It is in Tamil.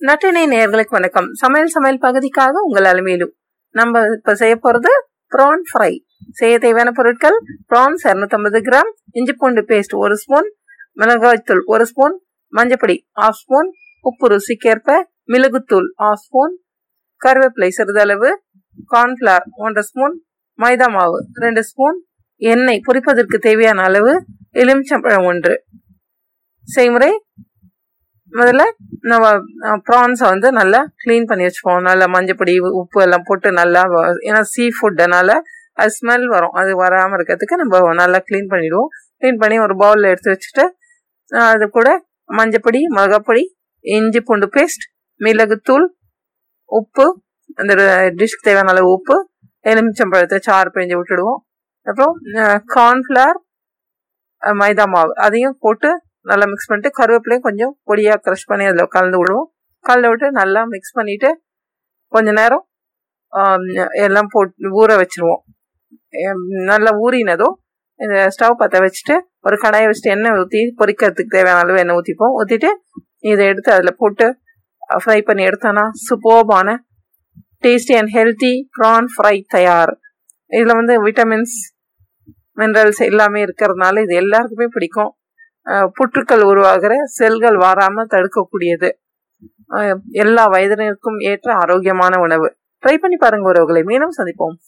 நட்டினை நேர்களுக்கு வணக்கம். சமையல் சமையல் பகுதிக்காக உங்கள் அலுமையிலு நம்ம இப்ப செய்ய போறது ப்ரான் ஃப்ரை செய்ய தேவையான பொருட்கள் ப்ரான்ஸ் இரநூத்தம்பது கிராம் இஞ்சி பூண்டு பேஸ்ட் ஒரு ஸ்பூன் மிளகாய்த்தூள் ஒரு ஸ்பூன் மஞ்சப்பொடி ஆஃப் ஸ்பூன் உப்பு ருசிக்கேற்ப மிளகுத்தூள் ஆஃப் ஸ்பூன் கருவேப்பிலை சிறிதளவு கார்ன்ஃபிளவர் ஒன்றரை ஸ்பூன் மைதா மாவு ரெண்டு ஸ்பூன் எண்ணெய் பொரிப்பதற்கு தேவையான அளவு எலுமிச்சம்பழம் ஒன்று. செய்முறை முதல்ல நம்ம ப்ரான்ஸை வந்து நல்லா க்ளீன் பண்ணி வச்சுப்போம். நல்லா மஞ்சப்பொடி உப்பு எல்லாம் போட்டு நல்லா ஏன்னா சீ ஃபுட்டுனால அது ஸ்மெல் வரும். அது வராமல் இருக்கிறதுக்கு நம்ம நல்லா க்ளீன் பண்ணிடுவோம். க்ளீன் பண்ணி ஒரு பவுலில் எடுத்து வச்சுட்டு அது கூட மஞ்சப்பொடி மிளகாப்பொடி இஞ்சி பூண்டு பேஸ்ட் மிளகுத்தூள் உப்பு அந்த டிஷ்க்கு தேவையான அளவு உப்பு எலுமிச்சம்பழத்தை சாறு பிழிஞ்சு விட்டுடுவோம். அப்புறம் கார்ன்ஃப்ளவர் மைதா மாவு அதையும் போட்டு நல்லா மிக்ஸ் பண்ணிட்டு கருவேப்பிலையும் கொஞ்சம் பொடியாக க்ரஷ் பண்ணி அதில் கலந்து விடுவோம். கலந்து விட்டு நல்லா மிக்ஸ் பண்ணிவிட்டு கொஞ்ச நேரம் எல்லாம் போட்டு ஊற வச்சுருவோம். நல்லா ஊறினதும் இந்த ஸ்டவ் பற்ற வச்சுட்டு ஒரு கடாயை வச்சுட்டு எண்ணெய் ஊற்றி பொரிக்கிறதுக்கு தேவையான அளவு எண்ணெய் ஊற்றிப்போம் ஊற்றிட்டு இதை எடுத்து அதில் போட்டு ஃப்ரை பண்ணி எடுத்தோன்னா சூப்பர்பான tasty and healthy prawn fry தயார். இதில் வந்து விட்டமின்ஸ் மினரல்ஸ் எல்லாமே இருக்கிறதுனால இது எல்லாருக்குமே பிடிக்கும். புற்றுக்கள் உருவாகிற செல்கள் வாராம தடுக்கக்கூடியது. எல்லா வயதினருக்கும் ஏற்ற ஆரோக்கியமான உணவு. ட்ரை பண்ணி பாருங்க உறவுகளை. மீண்டும் சந்திப்போம்.